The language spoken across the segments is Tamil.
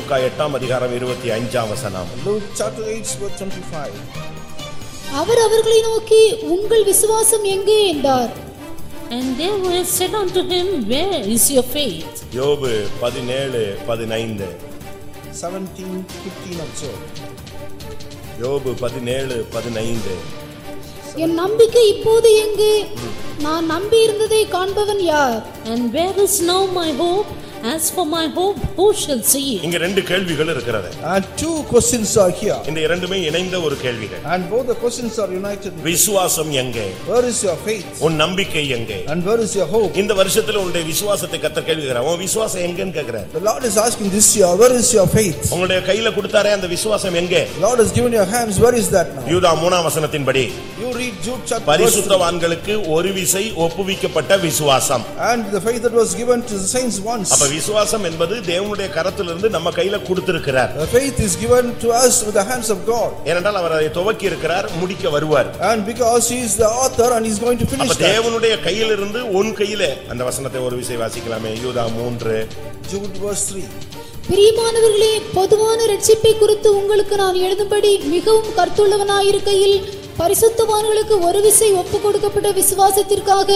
லூக்கா எட்டாம் அதிகாரம் இருபத்தி அஞ்சாம் வசனம் Luke chapter 8 verse 25. அவர் அவர்களை நோக்கி உங்கள் விசுவாசம் எங்கே என்றார் And they were said unto him, Where is your faith? யோபு பதினேழு பதினைந்து 17, 15 and so. யோபு பதினேழு பதினைந்து என் நம்பிக்கை இப்போது எங்கே நான் நம்பியிருந்ததை காண்பவன் யார் And where is now my hope? As for my hope, who shall see it? இங்க ரெண்டு கேள்விகள் இருக்கிறது And two questions are here. இந்த இரண்டுமே இணைந்த ஒரு கேள்விகள் And both the questions are united. விசுவாசம் எங்கே Where is your faith? உன் நம்பிக்கை எங்கே And where is your hope? இந்த வருஷத்துல உன்னுடைய விசுவாசத்தை கத்த கேள்வி கேட்கிறார். உன் விசுவாசம் எங்கன்னு கேக்குறார் The Lord is asking this year, where is your faith? உங்களுடைய கையில கொடுத்தாரே அந்த விசுவாசம் எங்கே Lord has given your hands, where is that now? யூதா மூணாம் வசனத்தின்படி You read Jude chapter verse 3. பரிசுத்தவான்களுக்கு ஒரு விசை ஒப்புவிக்கப்பட்ட விசுவாசம் And the faith that was given to the saints once. அப்ப விசுவாசம் என்பது தேவனுடைய கரத்திலிருந்து நம்ம கையில கொடுத்திருக்கிறார் The faith is given to us with the hands of God. ஏனென்றால் அவர் அதை துவக்கி இருக்கிறார் முடிக்க வருவார் And because he is the author and he is going to அப்ப finish that. தேவனுடைய கையிலிருந்து உன் கையில அந்த வசனத்தை ஒரு விசை வாசிக்கலாமே யூதா மூன்று Jude verse 3. பிரியமானவர்களே பொதுவான ரட்சிப்பை குறித்து உங்களுக்கு நான் எழுதும்படி மிகவும் கருத்துள்ளவனாயிருக்கையில் பரிசுத்தவான்களுக்கு ஒரு விசை ஒப்பு கொடுக்கப்பட்ட விசுவாசத்திற்காக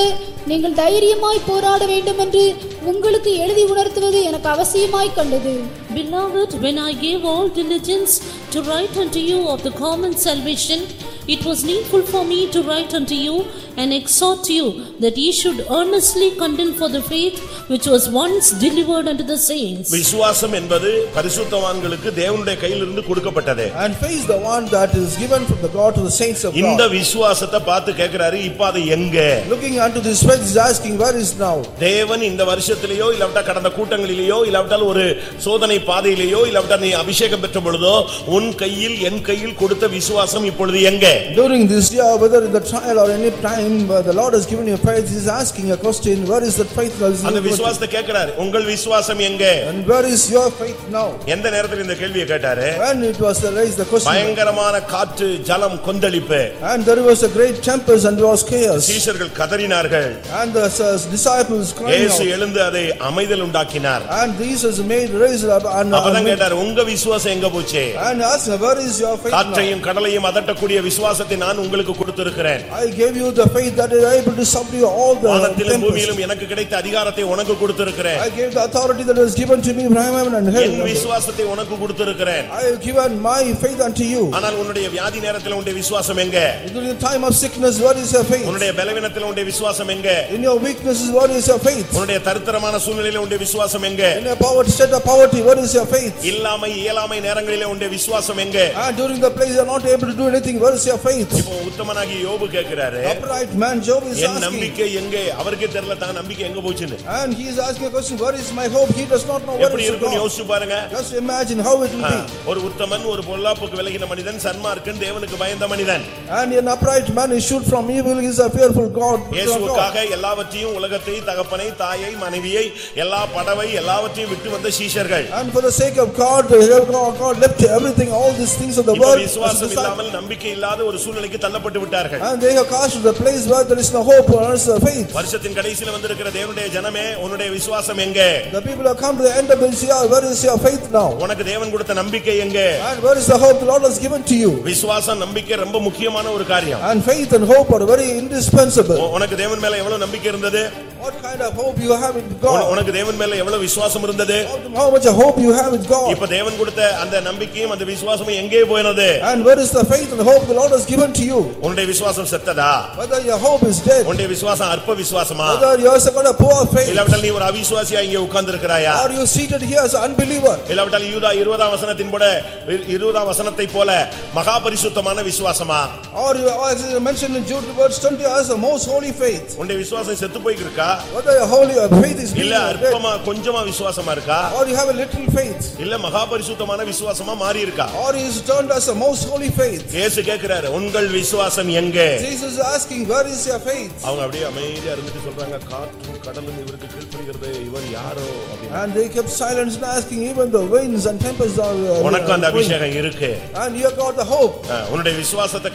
நீங்கள் தைரியமாய் போராட வேண்டும் என்று உங்களுக்கு எழுதி உணர்த்துவது எனக்கு அவசியமாய் கண்டது Beloved, when I gave all diligence to write unto you of the common salvation, it was needful for me to write unto you and exhort you that ye should earnestly contend for the faith which was once delivered unto the saints. விசுவாசம் என்பது பரிசுத்தவான்களுக்கு தேவனுடைய கையிலிருந்து கொடுக்கப்பட்டது And faith the one that is given from the God to the saints of இந்த God. விசுவாசத்தை பார்த்து கேட்கிறாரு இப்ப அது எங்க Looking unto this faith is asking, where is now? தேவன் இந்த வருஷத்திலேயோ இல்லாவிட்டா கடந்த கூட்டங்களிலேயோ இல்லாவிட்டால் ஒரு சோதனை பாதையிலேயோ இல்லாவிட்டா நீ அபிஷேகம் பெற்ற பொழுதோ உன் கையில் என் கையில் கொடுத்த விசுவாசம் இப்பொழுது எங்க During this year, whether in the trial or any time, uh, the Lord has given you faith, he is asking a question, where is that faith that is அந்த? விசுவாசத்தை கேட்கிறாரு உங்கள் விசுவாசம் எங்க And where is your faith now? எந்த நேரத்தில் இந்த கேள்வியை கேட்டாரு When it was raised the question, பயங்கரமான காற்று ஜலம் கொந்தளிப்பு and there was a great tempest and there was chaos, சீஷர்கள் கதறினார்கள் and the uh, disciples crying இயேசு out, எழுந்து அதை அமைதல் உண்டாக்கினார் and Jesus made raised up and, அப்பதான் and, கேட்டாரு உங்க விசுவாசம் எங்க போச்சு and asked, where is your faith now? காற்றையும் கடலையும் அதட்டக்கூடிய விசுவாசத்தை நான் உங்களுக்கு கொடுத்திருக்கிறேன் I gave you the faith that is able to subdue all the வானத்திலும். பூமியிலும் எனக்கு கிடைத்த அதிகாரத்தை உனக்கு கொடுத்திருக்கிறேன் I gave the authority that was given to me from heaven and N hell. விசுவாசத்தை உனக்கு கொடுத்திருக்கிறேன் I have given my faith unto you. ஆனால் உன்னுடைய வியாதி நேரத்தில் உன்னுடைய விசுவாசம் எங்க During the time of sickness, what is your faith? உன்னுடைய பலவீனத்தில் உன்னுடைய விசுவாசம் எங்க In your weaknesses, what is your faith? உன்னுடைய தருத்தரமான சூழ்நிலையில உன்னுடைய விசுவாசம் எங்க In your poverty, state of poverty, what is your faith? இல்லாமை இயலாமை நேரங்களிலே உன்னுடைய விசுவாசம் எங்க during the place you are not able to do anything, what is your faith? இப்போ உத்தமனாகி யோபு கேட்கிறாரு Upright man Job is N asking. நம்பிக்கை எங்க அவருக்கே தெரியல தான் நம்பிக்கை எங்க போச்சுன்னு And he is asking a question, where is my hope? He does not know where எப்படி is இருக்கும்னு God. யோசிச்சு பாருங்க Just imagine how it will ah, be. ஒரு உத்தமன் ஒரு பொல்லாப்புக்கு விலகின மனிதன் சன்மார்க்கன் தேவனுக்கு பயந்த மனிதன் And an upright man is shoot from evil, he is a fearful God. God. இயேசுவுக்காக எல்லாவற்றையும் உலகத்தை தகப்பனை தாயை மனைவியை எல்லா படவை எல்லாவற்றையும் விட்டு வந்த சீஷர்கள் And for the sake of God, the God God left everything, all these things of the இப்ப world. as a விசுவாசம் disciple. இல்லாமல் நம்பிக்கை இல்லாத ஒரு சூழ்நிலைக்கு தள்ளப்பட்டு விட்டார்கள் And they have cast to the place where there is no hope or else the faith. வருஷத்தின் கடைசியில வந்திருக்கிற தேவனுடைய ஜனமே உன்னுடைய விசுவாசம் எங்க The people have come to the end of this year, where is your faith now? உனக்கு தேவன் கொடுத்த நம்பிக்கை எங்க And where is the hope the Lord has given to you? விசுவாசம் நம்பிக்கை ரொம்ப முக்கியமான ஒரு காரியம் And faith and hope are very indispensable. உ- உனக்கு தேவன் மேல எவ்வளவு நம்பிக்கை இருந்தது What kind of hope you have in உன- God? உனக்கு தேவன் மேல எவ்வளவு விசுவாசம் இருந்தது How much of hope you have in God? இப்ப தேவன் கொடுத்த அந்த நம்பிக்கையும் அந்த விசுவாசமும் எங்கே போயினது And where is the faith and hope the Lord has given to you? உன்னுடைய விசுவாசம் செத்ததா Whether your hope is dead, உன்னுடைய விசுவாசம் அற்ப விசுவாசமா whether you have got a poor faith, இல்லாவிட்டால் நீ ஒரு அவிசுவாசியா இங்க உட்கார்ந்து இருக்கிறாயா or you seated here as an unbeliever, இல்லாவிட்டால் யூதா இருபதாம் வசனத்தின் போல இரு- இருபதாம் வசனத்தை போல மகா பரிசுத்தமான விசுவாசமா or you or as is mentioned in Jude verse 20 as the most holy faith. உன்னுடைய விசுவாசம் செத்து போயிருக்கா Whether your holy your faith is இல்ல being dead, அற்பமா கொஞ்சமா விசுவாசமா இருக்கா or you have a little faith, இல்ல மகா பரிசுத்தமான விசுவாசமா மாறி இருக்கா or is turned as the most holy faith. இயேசு கேக்குறாரு உங்கள் விசுவாசம் எங்கே Jesus is asking, where is your faith? அவங்க அப்படியே அமைதியா இருந்துட்டு சொல்றாங்க காற்றும் கடலும் இவருக்கு கீழ்ப்படுகிறது இவர் யாரோ அப்படின்னு And they kept silence and asking, even the winds and tempests are. uh, உனக்கு அந்த going. அபிஷேகம் இருக்கு And you have got the hope. அஹ், உன்னுடைய விசுவாசத்தை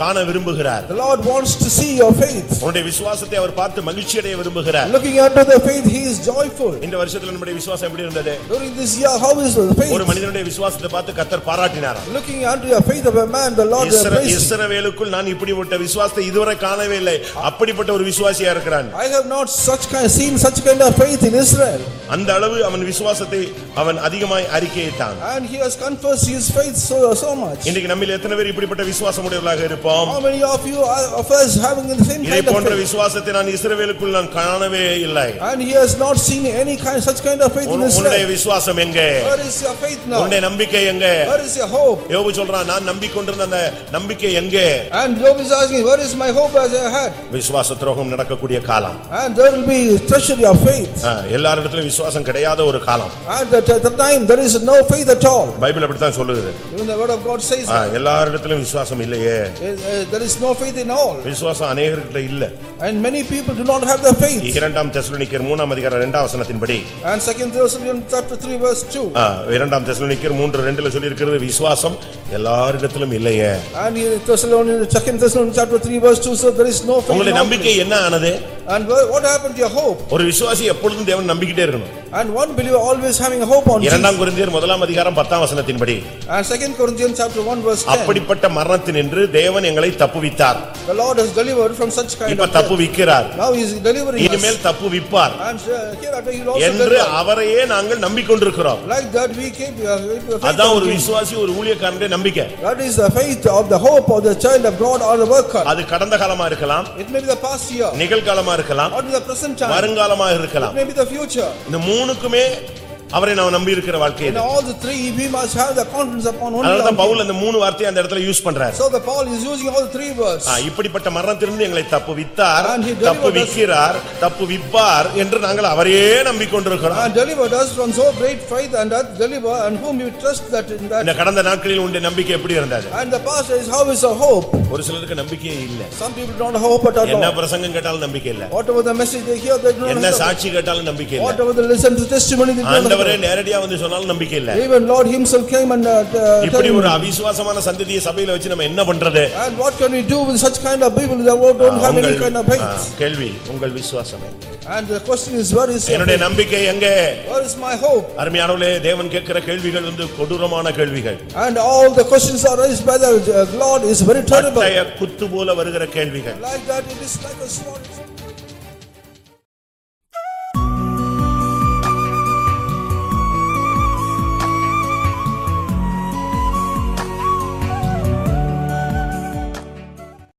காண விரும்புகிறார் The Lord wants to see your faith. உன்னுடைய விசுவாசத்தை அவர் பார்த்து மகிழ்ச்சி அடைய விரும்புகிறார் Looking unto the faith, he is joyful. இந்த வருஷத்துல நம்முடைய விசுவாசம் எப்படி இருந்தது During this year, how is the ஒரு faith? மனிதனுடைய விசுவாசத்தை பார்த்து கத்தர் பாராட்டினாராம் Looking unto the faith of a man, the Lord praised. இஸ்ரவேலுக்குள் நான் இப்படிப்பட்ட விசுவாசத்தை இதுவரை காணவே இல்லை அப்படிப்பட்ட ஒரு விசுவாசியா இருக்கிறான் I have not such kind, seen such kind of faith in Israel. அந்த அளவு அவன் விசுவாசத்தை அவன் அதிகமாய் அறிக்கையிட்டான் And he has confessed his faith so, so much. இன்னைக்கு நம்மில் எத்தனை பேர் இப்படிப்பட்ட விசுவாசம் உடையவர்களாக இருப்போம் How many of you are of us having the same kind of போன்ற faith? விசுவாசத்தை நான் இஸ்ரவேலுக்குள் நான் காணவே இல்லை And he has not seen any kind, such kind of faith in உன்- உன்னுடைய. விசுவாசம் எங்க Where is your faith now? உன்னுடைய நம்பிக்கை எங்க Where is your hope? யோபு சொல்றான் நான் நம்பிக்கொண்டிருந்த அந்த நம்பிக்கை எங்கே And Job is asking, where is my hope as I had? விசுவாச துரோகம் நடக்கக்கூடிய காலம் And there will be treachery of faith. எல்லாரிடத்திலும் விசுவாசம் கிடையாத ஒரு காலம் And at the time, there is no faith at all. Bible அப்படித்தான் சொல்லுது Even the word of God says, எல்லாரிடத்திலும் விசுவாசம் இல்லையே uh, uh, there is no faith in all. விசுவாசம் அநேகர்கிட்ட இல்ல And many people do not have the faith. இரண்டாம் தெசலோனிக்கர் மூணாம் அதிகாரம் இரண்டாம் வசனத்தின்படி And second Thessalonians chapter three verse two. ஆ, இரண்டாம் தெசலோனிக்கர் மூன்று ரெண்டுல சொல்லி இருக்கிறது விசுவாசம் எல்லாரிடத்திலும் இல்லையே And in Thessalonians, second Thessalonians chapter three verse two, so there is no faith உங்களுடைய in all. நம்பிக்கை என்ன ஆனது And wha- what happened to your hope? ஒரு விசுவாசி எப்பொழுதும் தேவன் நம்பிக்கிட்டே இருக்கணும் And one believer always having a hope on Jesus. இரண்டாம் குருந்தியர் முதலாம் அதிகாரம் பத்தாம் வசனத்தின்படி And second Corinthians chapter one verse ten. அப்படிப்பட்ட மரணத்தினின்று தேவன் எங்களை தப்புவித்தார் The Lord has delivered from such kind இப்ப. தப்புவிக்கிறார் Now he is delivering us. இனிமேல் தப்புவிப்பார் And uh, hereafter he also என்று. அவரையே நாங்கள் நம்பிக்கொண்டிருக்கிறோம் Like that we keep uh, அதான் ஒரு. விசுவாசி ஒரு ஊழியக்காரனுடைய நம்பிக்கை That is the faith of the hope of the child of God or the worker. அது கடந்த காலமா இருக்கலாம் It may be the past year நிகழ்காலமா இருக்கலாம் or in the present time. வருங்காலமா இருக்கலாம். இந்த மூணுக்குமே அவரை நாம் நம்பி இருக்கிற வாழ்க்கை இது. all the three, we must have the confidence upon only அதனாலதான் on him. பவுல் அந்த மூணு வார்த்தையை அந்த இடத்துல யூஸ் பண்றாரு So the Paul is using all the three words. இப்படிப்பட்ட மரணத்திலிருந்து எங்களை தப்பு வித்தார் And தப்பு. விக்கிறார் தப்பு விப்பார் என்று நாங்கள் அவரையே நம்பிக்கொண்டிருக்கிறோம் And delivered us from so great faith and that deliver and whom we trust that in that. இந்த கடந்த நாட்களில் உண்டு நம்பிக்கை எப்படி இருந்தது And the past is how is the hope? ஒரு சிலருக்கு நம்பிக்கையே இல்ல Some people don't have hope at என்ன all. பிரசங்கம் கேட்டாலும் நம்பிக்கை இல்ல Whatever the message they hear, they do என்ன. சாட்சி கேட்டாலும் நம்பிக்கை இல்ல Whatever they listen to testimony, they do not ஆண்டவரே. நேரடியா வந்து சொன்னாலும் நம்பிக்கை இல்ல Even Lord himself came and uh, uh, இப்படி ஒரு. அவிசுவாசமான சந்ததியை சபையில வச்சு நம்ம என்ன பண்றது And what can we do with such kind of people that don't have any kind of faith? கேள்வி உங்கள் விசுவாசமே And the question is, where is என்னுடைய? நம்பிக்கை எங்கே Where is my hope? அருமையானவர்களே தேவன் கேட்கிற கேள்விகள் வந்து கொடூரமான கேள்விகள் And all the questions are raised by the uh, Lord is very terrible. குத்து போல வருகிற கேள்விகள் Like that, it is like a sword.